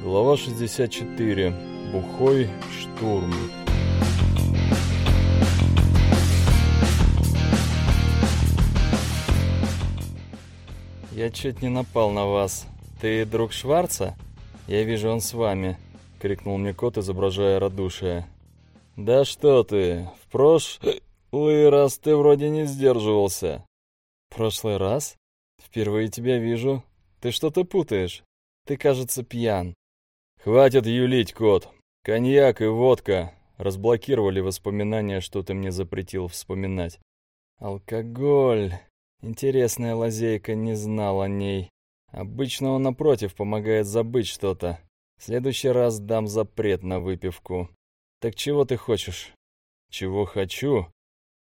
Глава 64. Бухой штурм. «Я чуть не напал на вас. Ты друг Шварца? Я вижу, он с вами», — крикнул мне кот, изображая радушие. «Да что ты, в прошлый раз ты вроде не сдерживался». «Прошлый раз? Впервые тебя вижу. Ты что-то путаешь. Ты, кажется, пьян». «Хватит юлить, кот. Коньяк и водка разблокировали воспоминания, что ты мне запретил вспоминать». «Алкоголь. Интересная лазейка, не знал о ней. Обычно он, напротив, помогает забыть что-то. В следующий раз дам запрет на выпивку. Так чего ты хочешь?» «Чего хочу?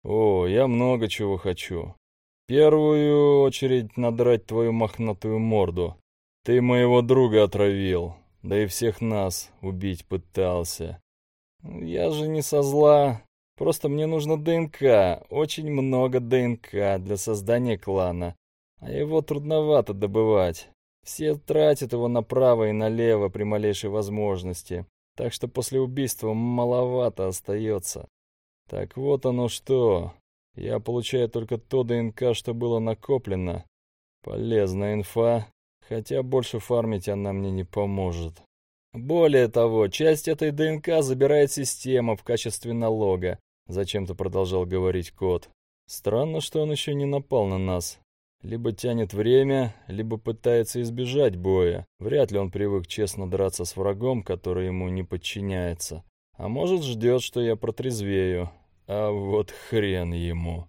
О, я много чего хочу. В первую очередь надрать твою мохнатую морду. Ты моего друга отравил, да и всех нас убить пытался. Я же не со зла. Просто мне нужно ДНК, очень много ДНК для создания клана. А его трудновато добывать. Все тратят его направо и налево при малейшей возможности. Так что после убийства маловато остается. Так вот оно что. Я получаю только то ДНК, что было накоплено. Полезная инфа, хотя больше фармить она мне не поможет. Более того, часть этой ДНК забирает система в качестве налога, зачем-то продолжал говорить кот. Странно, что он еще не напал на нас. Либо тянет время, либо пытается избежать боя. Вряд ли он привык честно драться с врагом, который ему не подчиняется. А может, ждет, что я протрезвею, а вот хрен ему.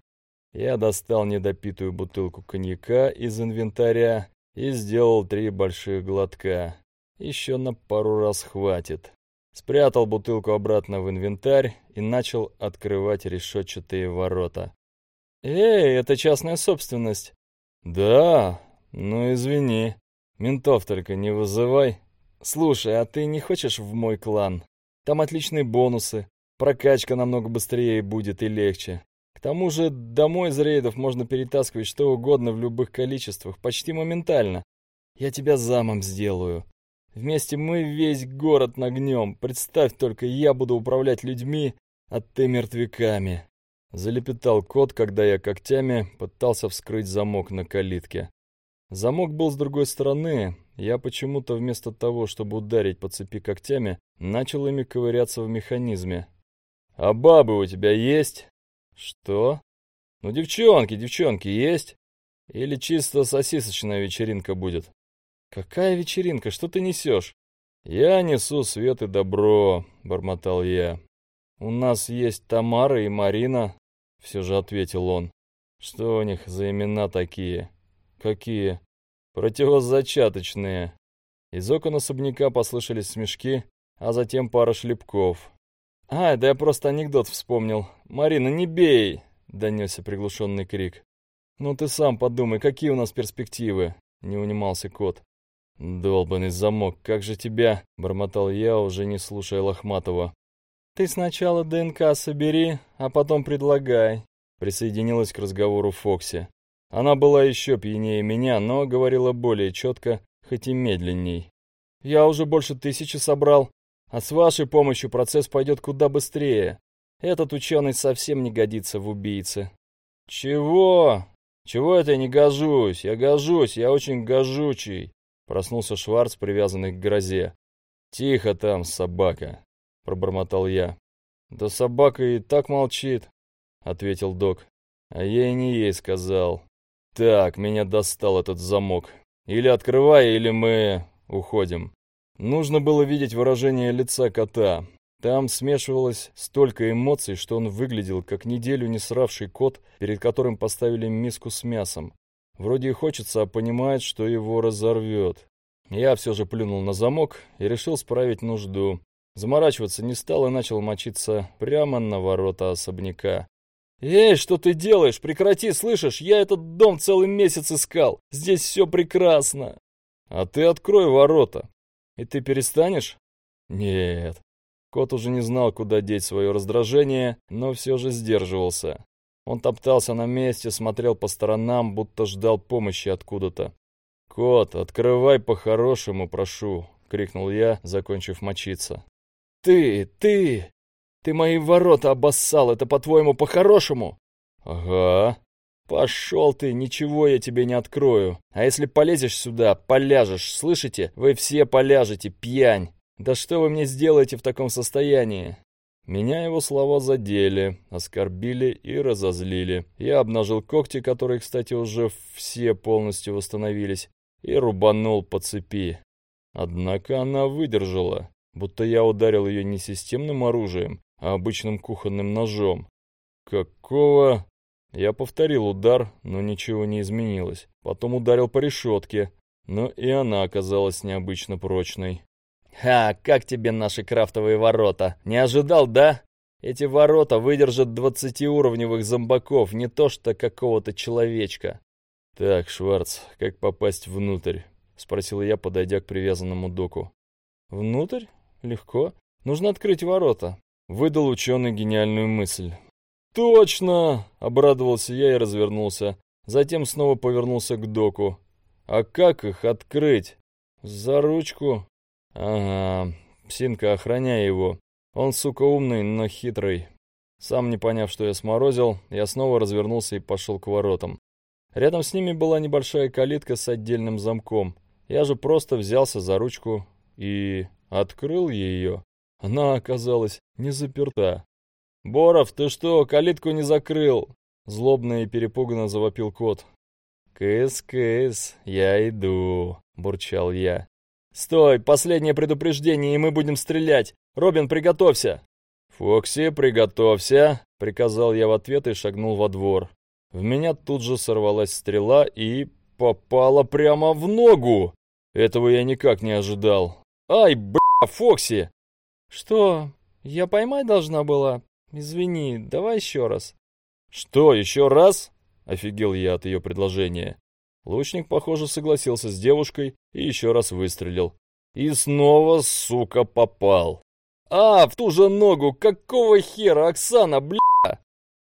Я достал недопитую бутылку коньяка из инвентаря и сделал три больших глотка. Еще на пару раз хватит. Спрятал бутылку обратно в инвентарь и начал открывать решетчатые ворота. «Эй, это частная собственность!» «Да, ну извини. Ментов только не вызывай». «Слушай, а ты не хочешь в мой клан? Там отличные бонусы. Прокачка намного быстрее будет и легче. Тому же домой из рейдов можно перетаскивать что угодно в любых количествах, почти моментально. Я тебя замом сделаю. Вместе мы весь город нагнем. Представь только, я буду управлять людьми, а ты мертвяками. Залепетал кот, когда я когтями пытался вскрыть замок на калитке. Замок был с другой стороны. Я почему-то вместо того, чтобы ударить по цепи когтями, начал ими ковыряться в механизме. «А бабы у тебя есть?» «Что?» «Ну, девчонки, девчонки есть? Или чисто сосисочная вечеринка будет?» «Какая вечеринка? Что ты несешь?» «Я несу свет и добро», — бормотал я. «У нас есть Тамара и Марина», — все же ответил он. «Что у них за имена такие?» «Какие?» «Противозачаточные». Из окон особняка послышались смешки, а затем пара шлепков. «А, да я просто анекдот вспомнил. Марина, не бей!» — донесся приглушенный крик. «Ну ты сам подумай, какие у нас перспективы?» — не унимался кот. «Долбанный замок, как же тебя?» — бормотал я, уже не слушая Лохматова. «Ты сначала ДНК собери, а потом предлагай», — присоединилась к разговору Фокси. Она была еще пьянее меня, но говорила более четко, хоть и медленней. «Я уже больше тысячи собрал. А с вашей помощью процесс пойдет куда быстрее. Этот ученый совсем не годится в убийце. Чего? Чего это я не гожусь? Я гожусь, я очень гожучий. Проснулся Шварц, привязанный к грозе. Тихо там, собака, пробормотал я. Да собака и так молчит, ответил док. А я и не ей сказал. Так, меня достал этот замок. Или открывай, или мы уходим. Нужно было видеть выражение лица кота. Там смешивалось столько эмоций, что он выглядел как неделю не сравший кот, перед которым поставили миску с мясом. Вроде и хочется, а понимает, что его разорвет. Я все же плюнул на замок и решил справить нужду. Заморачиваться не стал и начал мочиться прямо на ворота особняка. «Эй, что ты делаешь? Прекрати, слышишь? Я этот дом целый месяц искал. Здесь все прекрасно!» «А ты открой ворота!» И ты перестанешь? Нет. Кот уже не знал, куда деть свое раздражение, но все же сдерживался. Он топтался на месте, смотрел по сторонам, будто ждал помощи откуда-то. «Кот, открывай по-хорошему, прошу. — крикнул я, закончив мочиться. «Ты, ты! Ты мои ворота обоссал, это, по-твоему, по-хорошему?» «Ага». «Пошел ты, ничего я тебе не открою. А если полезешь сюда, поляжешь, слышите? Вы все поляжете, пьянь. Да что вы мне сделаете в таком состоянии?» Меня его слова задели, оскорбили и разозлили. Я обнажил когти, которые, кстати, уже все полностью восстановились, и рубанул по цепи. Однако она выдержала, будто я ударил ее не системным оружием, а обычным кухонным ножом. Какого... Я повторил удар, но ничего не изменилось. Потом ударил по решетке, но и она оказалась необычно прочной. «Ха, как тебе наши крафтовые ворота? Не ожидал, да? Эти ворота выдержат двадцатиуровневых зомбаков, не то что какого-то человечка». «Так, Шварц, как попасть внутрь?» — спросил я, подойдя к привязанному доку. «Внутрь? Легко. Нужно открыть ворота», — выдал ученый гениальную мысль. «Точно!» — обрадовался я и развернулся. Затем снова повернулся к доку. «А как их открыть?» «За ручку», Ага, псинка, охраняй его. Он, сука, умный, но хитрый. Сам не поняв, что я сморозил, я снова развернулся и пошел к воротам. Рядом с ними была небольшая калитка с отдельным замком. Я же просто взялся за ручку и открыл ее. Она оказалась не заперта. «Боров, ты что, калитку не закрыл?» Злобно и перепуганно завопил кот. «Кыс-кыс, я иду», — бурчал я. «Стой! Последнее предупреждение, и мы будем стрелять! Робин, приготовься!» «Фокси, приготовься!» — приказал я в ответ и шагнул во двор. В меня тут же сорвалась стрела и попала прямо в ногу! Этого я никак не ожидал. «Ай, бля, Фокси!» «Что? Я поймать должна была? Извини, давай еще раз». «Что, еще раз?» — офигел я от ее предложения. Лучник, похоже, согласился с девушкой и еще раз выстрелил. И снова, сука, попал. «А, в ту же ногу! Какого хера, Оксана, бля!»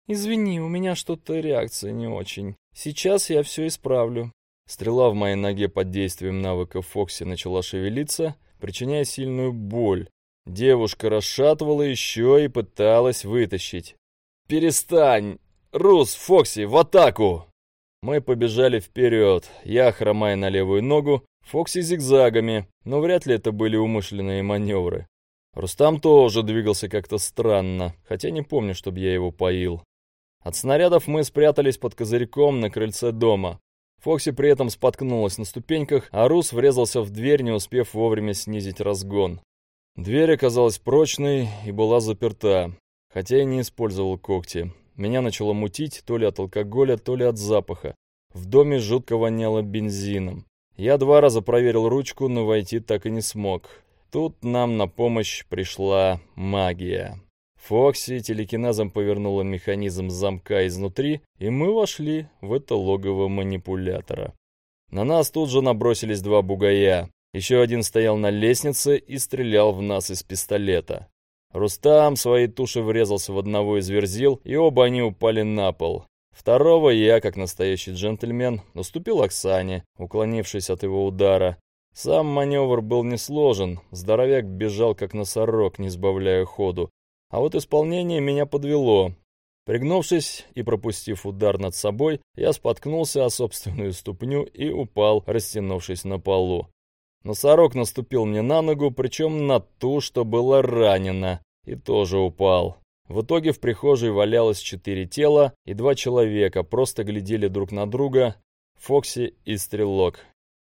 «Извини, у меня что-то реакция не очень. Сейчас я все исправлю». Стрела в моей ноге под действием навыка Фокси начала шевелиться, причиняя сильную боль. Девушка расшатывала еще и пыталась вытащить. «Перестань! Рус, Фокси, в атаку!» Мы побежали вперед, я хромая на левую ногу, Фокси зигзагами, но вряд ли это были умышленные маневры. Рустам тоже двигался как-то странно, хотя не помню, чтобы я его поил. От снарядов мы спрятались под козырьком на крыльце дома. Фокси при этом споткнулась на ступеньках, а Рус врезался в дверь, не успев вовремя снизить разгон. Дверь оказалась прочной и была заперта, хотя я не использовал когти. Меня начало мутить то ли от алкоголя, то ли от запаха. В доме жутко воняло бензином. Я два раза проверил ручку, но войти так и не смог. Тут нам на помощь пришла магия. Фокси телекинезом повернула механизм замка изнутри, и мы вошли в это логово манипулятора. На нас тут же набросились два бугая. Еще один стоял на лестнице и стрелял в нас из пистолета. Рустам своей тушей врезался в одного из верзил, и оба они упали на пол. Второго я, как настоящий джентльмен, уступил Оксане, уклонившись от его удара. Сам маневр был несложен, здоровяк бежал как носорог, не сбавляя ходу. А вот исполнение меня подвело. Пригнувшись и пропустив удар над собой, я споткнулся о собственную ступню и упал, растянувшись на полу. Носорог наступил мне на ногу, причем на ту, что была ранена, и тоже упал. В итоге в прихожей валялось четыре тела, и два человека просто глядели друг на друга, Фокси и Стрелок.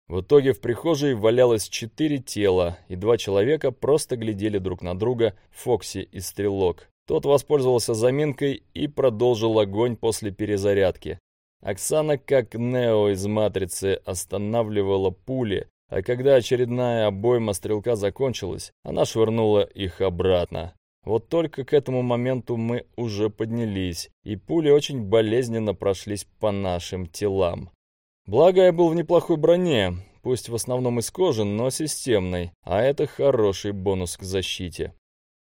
В итоге в прихожей валялось четыре тела, и два человека просто глядели друг на друга, Фокси и Стрелок. Тот воспользовался заминкой и продолжил огонь после перезарядки. Оксана, как Нео из «Матрицы», останавливала пули, а когда очередная обойма стрелка закончилась, она швырнула их обратно. Вот только к этому моменту мы уже поднялись, и пули очень болезненно прошлись по нашим телам. Благо я был в неплохой броне, пусть в основном из кожи, но системной, а это хороший бонус к защите.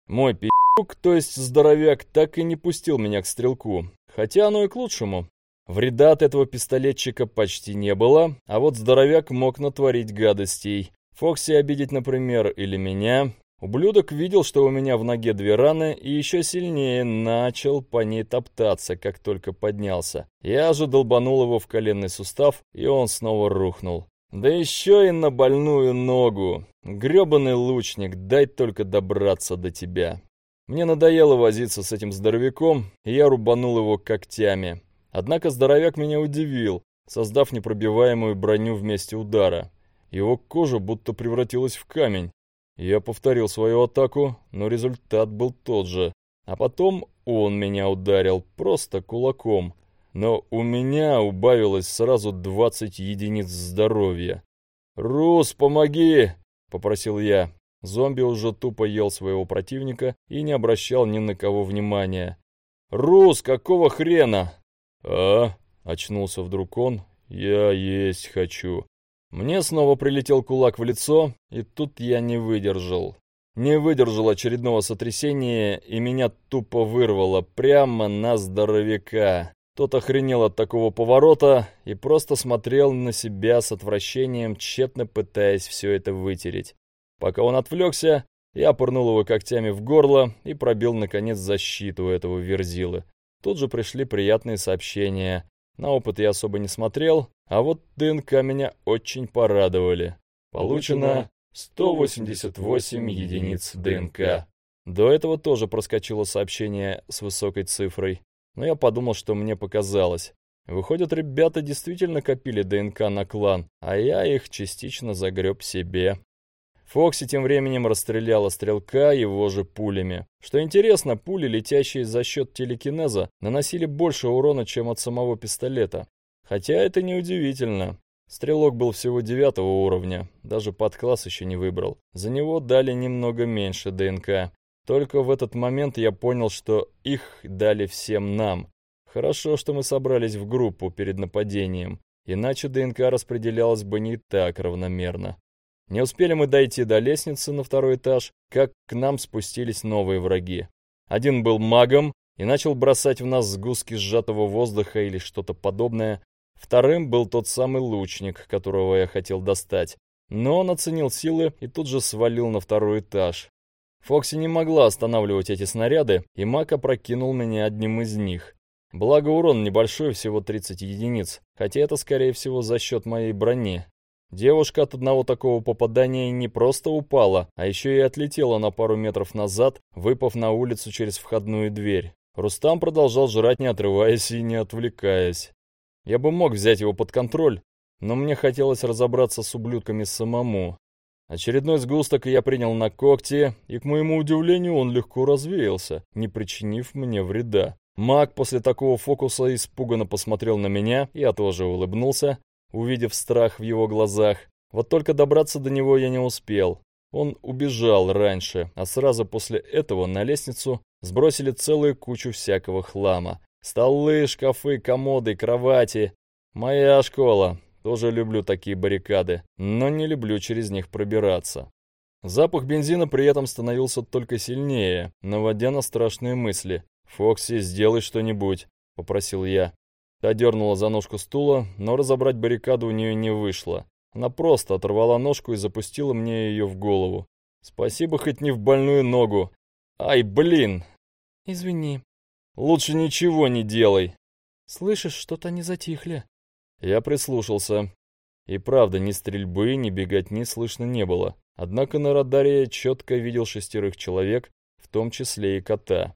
Мой пи***к, то есть здоровяк, так и не пустил меня к стрелку, хотя оно и к лучшему. Вреда от этого пистолетчика почти не было, а вот здоровяк мог натворить гадостей. Фокси обидеть, например, или меня. Ублюдок видел, что у меня в ноге две раны, и еще сильнее начал по ней топтаться, как только поднялся. Я же долбанул его в коленный сустав, и он снова рухнул. Да еще и на больную ногу. Гребаный лучник, дай только добраться до тебя. Мне надоело возиться с этим здоровяком, и я рубанул его когтями. Однако здоровяк меня удивил, создав непробиваемую броню вместе удара. Его кожа будто превратилась в камень. Я повторил свою атаку, но результат был тот же. А потом он меня ударил просто кулаком но у меня убавилось сразу 20 единиц здоровья. «Рус, помоги!» — попросил я. Зомби уже тупо ел своего противника и не обращал ни на кого внимания. «Рус, какого хрена?» «А?» — очнулся вдруг он. «Я есть хочу». Мне снова прилетел кулак в лицо, и тут я не выдержал. Не выдержал очередного сотрясения, и меня тупо вырвало прямо на здоровяка. Тот охренел от такого поворота и просто смотрел на себя с отвращением, тщетно пытаясь все это вытереть. Пока он отвлекся, я пырнул его когтями в горло и пробил, наконец, защиту этого верзилы. Тут же пришли приятные сообщения. На опыт я особо не смотрел, а вот ДНК меня очень порадовали. Получено 188 единиц ДНК. До этого тоже проскочило сообщение с высокой цифрой но я подумал, что мне показалось. Выходит, ребята действительно копили ДНК на клан, а я их частично загреб себе. Фокси тем временем расстреляла стрелка его же пулями. Что интересно, пули, летящие за счет телекинеза, наносили больше урона, чем от самого пистолета. Хотя это неудивительно. Стрелок был всего девятого уровня, даже под класс еще не выбрал. За него дали немного меньше ДНК. Только в этот момент я понял, что их дали всем нам. Хорошо, что мы собрались в группу перед нападением, иначе ДНК распределялась бы не так равномерно. Не успели мы дойти до лестницы на второй этаж, как к нам спустились новые враги. Один был магом и начал бросать в нас сгустки сжатого воздуха или что-то подобное. Вторым был тот самый лучник, которого я хотел достать. Но он оценил силы и тут же свалил на второй этаж, Фокси не могла останавливать эти снаряды, и Мак опрокинул меня одним из них. Благо урон небольшой, всего 30 единиц, хотя это скорее всего за счет моей брони. Девушка от одного такого попадания не просто упала, а еще и отлетела на пару метров назад, выпав на улицу через входную дверь. Рустам продолжал жрать, не отрываясь и не отвлекаясь. Я бы мог взять его под контроль, но мне хотелось разобраться с ублюдками самому. Очередной сгусток я принял на когти, и, к моему удивлению, он легко развеялся, не причинив мне вреда. Маг после такого фокуса испуганно посмотрел на меня, я тоже улыбнулся, увидев страх в его глазах. Вот только добраться до него я не успел. Он убежал раньше, а сразу после этого на лестницу сбросили целую кучу всякого хлама. Столы, шкафы, комоды, кровати. Моя школа. Тоже люблю такие баррикады, но не люблю через них пробираться. Запах бензина при этом становился только сильнее, наводя на страшные мысли. «Фокси, сделай что-нибудь», — попросил я. Та дернула за ножку стула, но разобрать баррикаду у нее не вышло. Она просто оторвала ножку и запустила мне ее в голову. Спасибо хоть не в больную ногу. Ай, блин! Извини. Лучше ничего не делай. Слышишь, что-то они затихли. Я прислушался. И правда, ни стрельбы, ни беготни слышно не было. Однако на радаре я четко видел шестерых человек, в том числе и кота.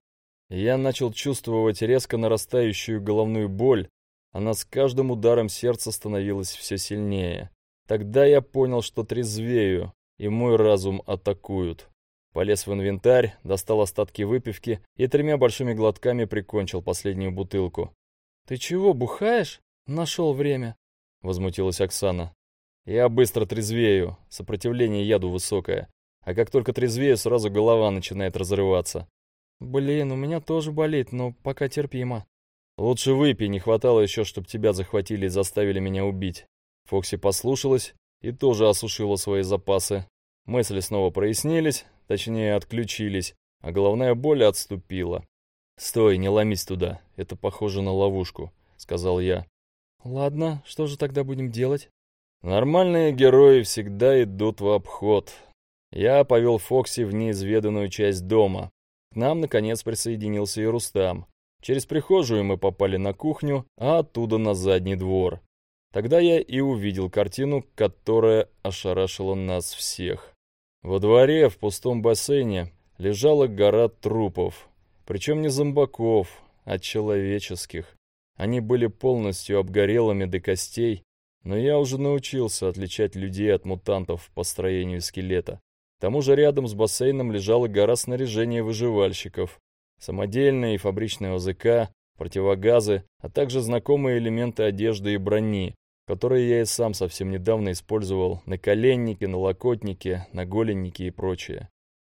Я начал чувствовать резко нарастающую головную боль, она с каждым ударом сердца становилась все сильнее. Тогда я понял, что трезвею, и мой разум атакуют. Полез в инвентарь, достал остатки выпивки и тремя большими глотками прикончил последнюю бутылку. «Ты чего, бухаешь?» «Нашел время», — возмутилась Оксана. «Я быстро трезвею, сопротивление яду высокое, а как только трезвею, сразу голова начинает разрываться». «Блин, у меня тоже болит, но пока терпимо». «Лучше выпей, не хватало еще, чтобы тебя захватили и заставили меня убить». Фокси послушалась и тоже осушила свои запасы. Мысли снова прояснились, точнее отключились, а головная боль отступила. «Стой, не ломись туда, это похоже на ловушку», — сказал я. «Ладно, что же тогда будем делать?» Нормальные герои всегда идут в обход. Я повел Фокси в неизведанную часть дома. К нам, наконец, присоединился и Рустам. Через прихожую мы попали на кухню, а оттуда на задний двор. Тогда я и увидел картину, которая ошарашила нас всех. Во дворе, в пустом бассейне, лежала гора трупов. Причем не зомбаков, а человеческих. Они были полностью обгорелыми до костей, но я уже научился отличать людей от мутантов по строению скелета. К тому же рядом с бассейном лежала гора снаряжения выживальщиков. Самодельные и фабричные ОЗК, противогазы, а также знакомые элементы одежды и брони, которые я и сам совсем недавно использовал на коленнике, на локотнике, на голеннике и прочее.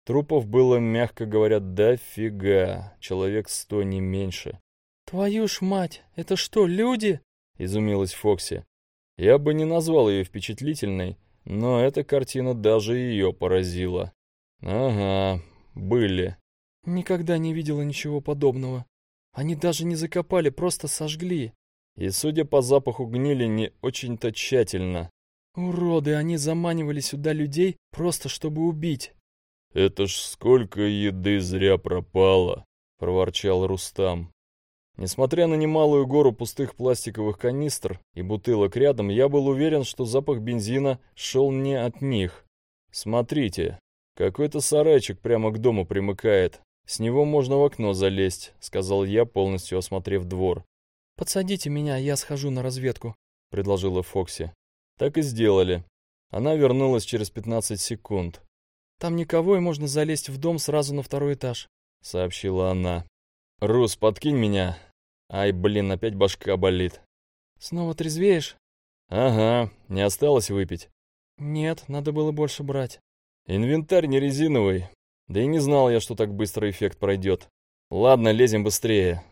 Трупов было, мягко говоря, дофига, человек сто не меньше. «Твою ж мать, это что, люди?» — изумилась Фокси. Я бы не назвал ее впечатлительной, но эта картина даже ее поразила. Ага, были. Никогда не видела ничего подобного. Они даже не закопали, просто сожгли. И, судя по запаху, гнили не очень-то тщательно. Уроды, они заманивали сюда людей просто чтобы убить. «Это ж сколько еды зря пропало!» — проворчал Рустам. Несмотря на немалую гору пустых пластиковых канистр и бутылок рядом, я был уверен, что запах бензина шел не от них. «Смотрите, какой-то сарайчик прямо к дому примыкает. С него можно в окно залезть», — сказал я, полностью осмотрев двор. «Подсадите меня, я схожу на разведку», — предложила Фокси. Так и сделали. Она вернулась через 15 секунд. «Там никого, и можно залезть в дом сразу на второй этаж», — сообщила она. «Рус, подкинь меня. Ай, блин, опять башка болит». «Снова трезвеешь?» «Ага, не осталось выпить?» «Нет, надо было больше брать». «Инвентарь не резиновый. Да и не знал я, что так быстро эффект пройдет. Ладно, лезем быстрее».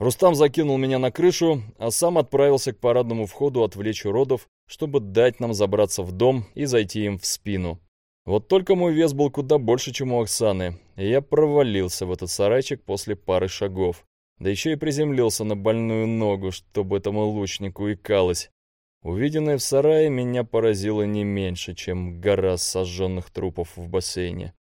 Рустам закинул меня на крышу, а сам отправился к парадному входу отвлечь уродов, чтобы дать нам забраться в дом и зайти им в спину. Вот только мой вес был куда больше, чем у Оксаны, и я провалился в этот сарайчик после пары шагов. Да еще и приземлился на больную ногу, чтобы этому лучнику икалось. Увиденное в сарае меня поразило не меньше, чем гора сожженных трупов в бассейне.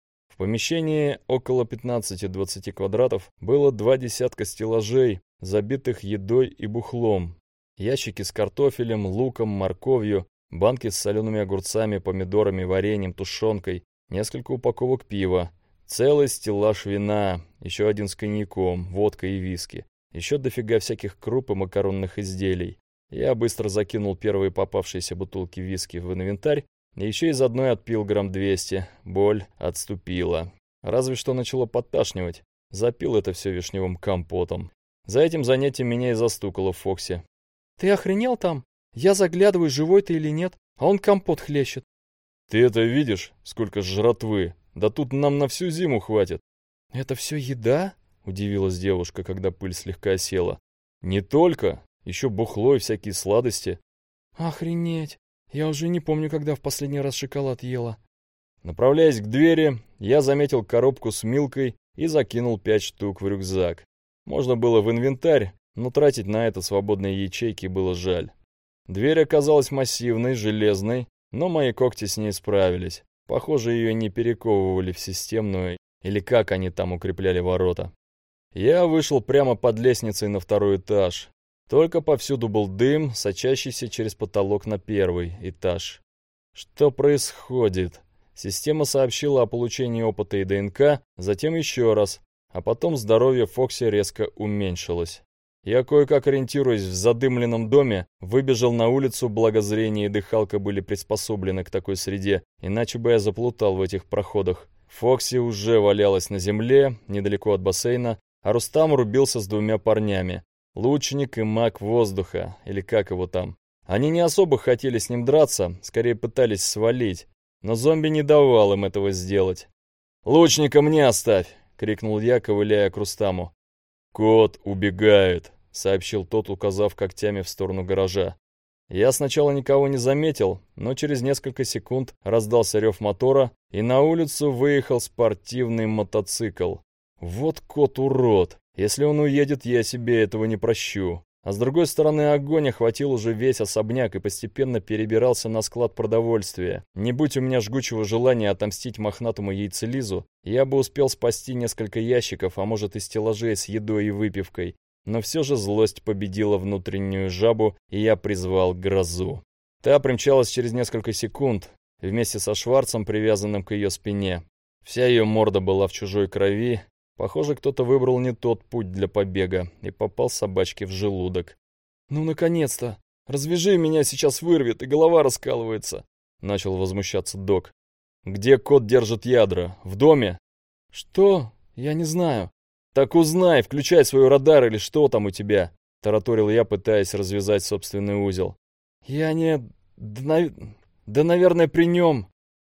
Помещении около 15-20 квадратов было два десятка стеллажей, забитых едой и бухлом. Ящики с картофелем, луком, морковью, банки с солеными огурцами, помидорами, вареньем, тушенкой, несколько упаковок пива, целый стеллаж вина, еще один с коньяком, водкой и виски, еще дофига всяких круп и макаронных изделий. Я быстро закинул первые попавшиеся бутылки виски в инвентарь, еще из одной отпил грамм 200. Боль отступила. Разве что начало подташнивать. Запил это все вишневым компотом. За этим занятием меня и застукало в Фоксе. «Ты охренел там?» Я заглядываю, живой ты или нет, а он компот хлещет. Ты это видишь, сколько жратвы? Да тут нам на всю зиму хватит. Это все еда? Удивилась девушка, когда пыль слегка осела. Не только, еще бухло и всякие сладости. Охренеть, я уже не помню, когда в последний раз шоколад ела. Направляясь к двери, я заметил коробку с милкой и закинул пять штук в рюкзак. Можно было в инвентарь, но тратить на это свободные ячейки было жаль. Дверь оказалась массивной, железной, но мои когти с ней справились. Похоже, ее не перековывали в системную, или как они там укрепляли ворота. Я вышел прямо под лестницей на второй этаж. Только повсюду был дым, сочащийся через потолок на первый этаж. Что происходит? Система сообщила о получении опыта и ДНК, затем еще раз, а потом здоровье Фокси резко уменьшилось. Я кое-как ориентируясь в задымленном доме, выбежал на улицу, благо зрение и дыхалка были приспособлены к такой среде, иначе бы я заплутал в этих проходах. Фокси уже валялась на земле, недалеко от бассейна, а Рустам рубился с двумя парнями. Лучник и маг воздуха, или как его там. Они не особо хотели с ним драться, скорее пытались свалить, но зомби не давал им этого сделать. «Лучника мне оставь!» — крикнул я, ковыляя к Рустаму. «Кот убегает», — сообщил тот, указав когтями в сторону гаража. Я сначала никого не заметил, но через несколько секунд раздался рев мотора, и на улицу выехал спортивный мотоцикл. Вот кот-урод. Если он уедет, я себе этого не прощу. а с другой стороны огонь охватил уже весь особняк и постепенно перебирался на склад продовольствия. Не будь у меня жгучего желания отомстить мохнатому яйцелизу, я бы успел спасти несколько ящиков, а может и стеллажей с едой и выпивкой. Но все же злость победила внутреннюю жабу, и я призвал грозу. Та примчалась через несколько секунд, вместе со Шварцем, привязанным к ее спине. Вся ее морда была в чужой крови. Похоже, кто-то выбрал не тот путь для побега и попал собачке в желудок. «Ну, наконец-то! Развяжи меня, сейчас вырвет, и голова раскалывается!» Начал возмущаться док. «Где кот держит ядра? В доме?» «Что? Я не знаю». «Так узнай, включай свой радар или что там у тебя?» Тараторил я, пытаясь развязать собственный узел. «Я не... Да, да наверное, при нем...»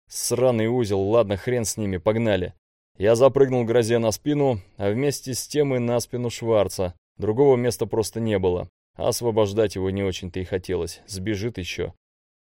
Сраный узел, ладно, хрен с ними, погнали. Я запрыгнул грозе на спину, а вместе с тем и на спину Шварца. Другого места просто не было. А освобождать его не очень-то и хотелось. Сбежит еще.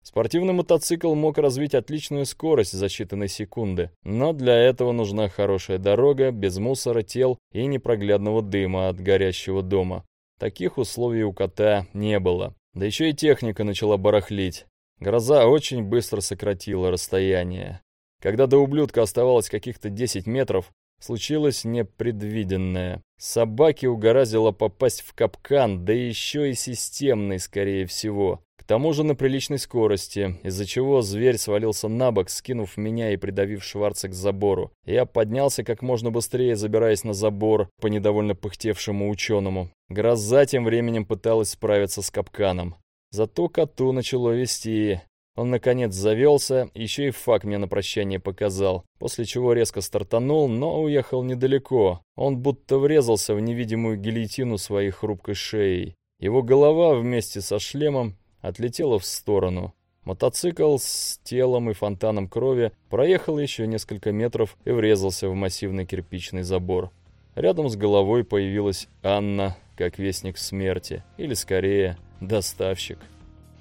Спортивный мотоцикл мог развить отличную скорость за считанные секунды, но для этого нужна хорошая дорога, без мусора, тел и непроглядного дыма от горящего дома. Таких условий у кота не было. Да еще и техника начала барахлить. Гроза очень быстро сократила расстояние. Когда до ублюдка оставалось каких-то 10 метров, случилось непредвиденное. Собаке угораздило попасть в капкан, да еще и системный, скорее всего. К тому же на приличной скорости, из-за чего зверь свалился на бок, скинув меня и придавив Шварца к забору. Я поднялся как можно быстрее, забираясь на забор по недовольно пыхтевшему ученому. Гроза тем временем пыталась справиться с капканом. Зато коту начало вести. Он, наконец, завелся, еще и факт мне на прощание показал, после чего резко стартанул, но уехал недалеко. Он будто врезался в невидимую гильотину своей хрупкой шеей. Его голова вместе со шлемом отлетела в сторону. Мотоцикл с телом и фонтаном крови проехал еще несколько метров и врезался в массивный кирпичный забор. Рядом с головой появилась Анна, как вестник смерти, или скорее, доставщик.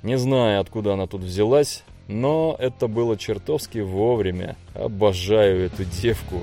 Не знаю, откуда она тут взялась, но это было чертовски вовремя. Обожаю эту девку.